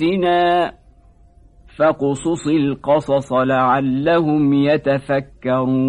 بآياتنا فقصص القصص لعلهم يتفكرون.